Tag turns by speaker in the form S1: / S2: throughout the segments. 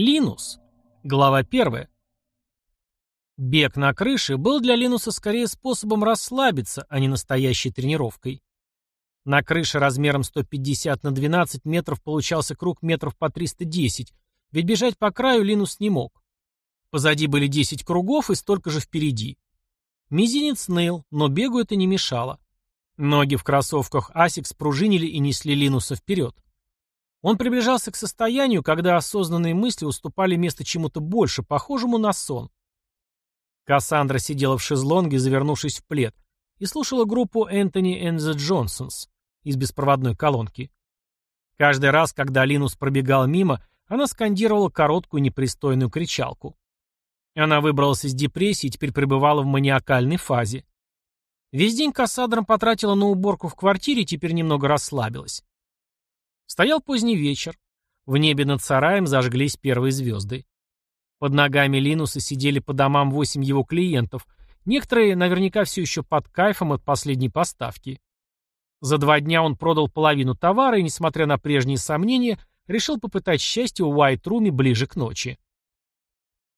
S1: Линус. Глава 1. Бег на крыше был для Линуса скорее способом расслабиться, а не настоящей тренировкой. На крыше размером 150 на 12 метров получался круг метров по 310, ведь бежать по краю Линус не мог. Позади были 10 кругов и столько же впереди. Мизинец ныл, но бегу это не мешало. Ноги в кроссовках Asics пружинили и несли Линуса вперед. Он приближался к состоянию, когда осознанные мысли уступали место чему-то больше, похожему на сон. Кассандра сидела в шезлонге, завернувшись в плед, и слушала группу Энтони and the Johnsons из беспроводной колонки. Каждый раз, когда Линус пробегал мимо, она скандировала короткую непристойную кричалку. Она выбралась из депрессии и теперь пребывала в маниакальной фазе. Весь день Кассандра потратила на уборку в квартире и теперь немного расслабилась. Стоял поздний вечер. В небе над сараем зажглись первые звезды. Под ногами Линуса сидели по домам восемь его клиентов. Некоторые наверняка все еще под кайфом от последней поставки. За два дня он продал половину товара и, несмотря на прежние сомнения, решил попытать счастье в Уайт-Руме ближе к ночи.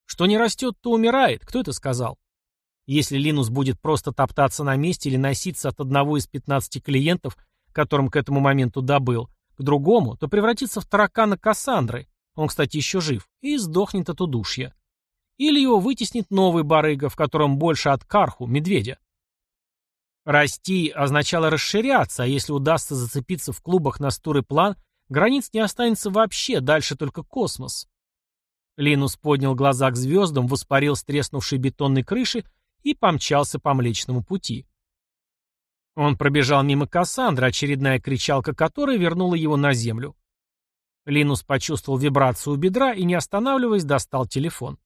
S1: Что не растет, то умирает, кто это сказал? Если Линус будет просто топтаться на месте или носиться от одного из 15 клиентов, которым к этому моменту добыл, к другому, то превратится в таракана Кассандры, он, кстати, еще жив, и сдохнет от удушья. Или его вытеснит новый барыга, в котором больше от карху, медведя. Расти означало расширяться, а если удастся зацепиться в клубах на стурый план, границ не останется вообще, дальше только космос. Линус поднял глаза к звездам, воспарил с треснувшей бетонной крыши и помчался по Млечному пути. Он пробежал мимо Кассандры, очередная кричалка которой вернула его на землю. Линус почувствовал вибрацию у бедра и, не останавливаясь, достал телефон.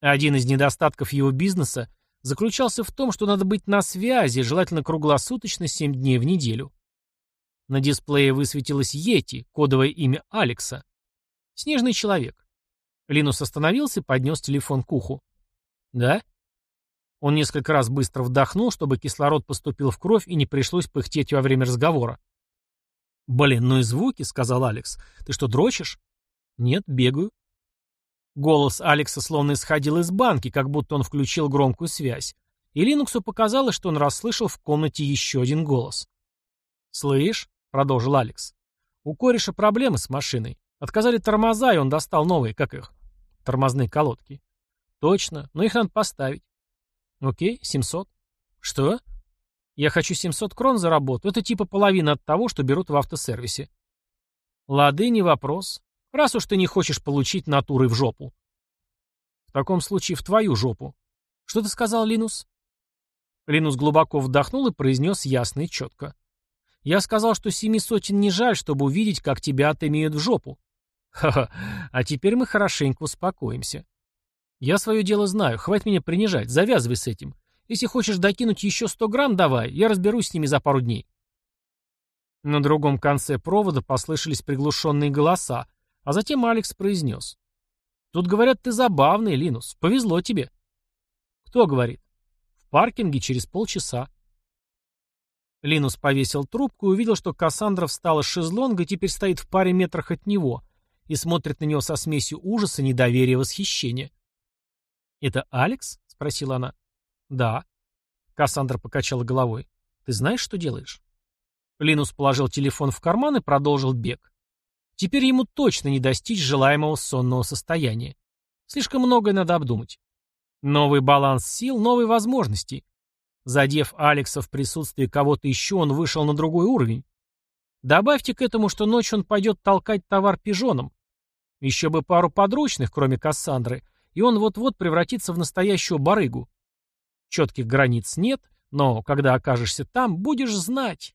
S1: Один из недостатков его бизнеса заключался в том, что надо быть на связи, желательно круглосуточно 7 дней в неделю. На дисплее высветилось Йети, кодовое имя Алекса. Снежный человек. Линус остановился и поднес телефон к уху. «Да?» Он несколько раз быстро вдохнул, чтобы кислород поступил в кровь и не пришлось пыхтеть во время разговора. «Блин, ну и звуки», — сказал Алекс. «Ты что, дрочишь?» «Нет, бегаю». Голос Алекса словно исходил из банки, как будто он включил громкую связь. И Линуксу показалось, что он расслышал в комнате еще один голос. «Слышь», — продолжил Алекс, — «у кореша проблемы с машиной. Отказали тормоза, и он достал новые, как их, тормозные колодки». «Точно, но их надо поставить. Окей, 700. Что? Я хочу 700 крон за работу. Это типа половина от того, что берут в автосервисе. Лады, не вопрос. Раз уж ты не хочешь получить натуры в жопу. В таком случае в твою жопу. Что ты сказал, Линус? Линус глубоко вдохнул и произнес ясно и четко. Я сказал, что семи сотен не жаль, чтобы увидеть, как тебя отымеют в жопу. Ха-ха, а теперь мы хорошенько успокоимся. «Я свое дело знаю, хватит меня принижать, завязывай с этим. Если хочешь докинуть еще сто грамм, давай, я разберусь с ними за пару дней». На другом конце провода послышались приглушенные голоса, а затем Алекс произнес. «Тут, говорят, ты забавный, Линус. Повезло тебе». «Кто говорит?» «В паркинге через полчаса». Линус повесил трубку и увидел, что Кассандра встала с шезлонга и теперь стоит в паре метрах от него и смотрит на него со смесью ужаса, недоверия и восхищения. «Это Алекс?» — спросила она. «Да». Кассандра покачала головой. «Ты знаешь, что делаешь?» Линус положил телефон в карман и продолжил бег. Теперь ему точно не достичь желаемого сонного состояния. Слишком многое надо обдумать. Новый баланс сил, новые возможности. Задев Алекса в присутствии кого-то еще, он вышел на другой уровень. Добавьте к этому, что ночью он пойдет толкать товар пижоном. Еще бы пару подручных, кроме Кассандры, и он вот-вот превратится в настоящего барыгу. Четких границ нет, но когда окажешься там, будешь знать.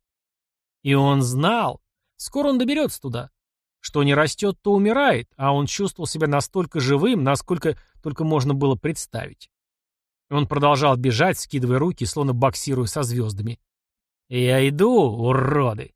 S1: И он знал. Скоро он доберется туда. Что не растет, то умирает, а он чувствовал себя настолько живым, насколько только можно было представить. Он продолжал бежать, скидывая руки, словно боксируя со звездами. «Я иду, уроды!»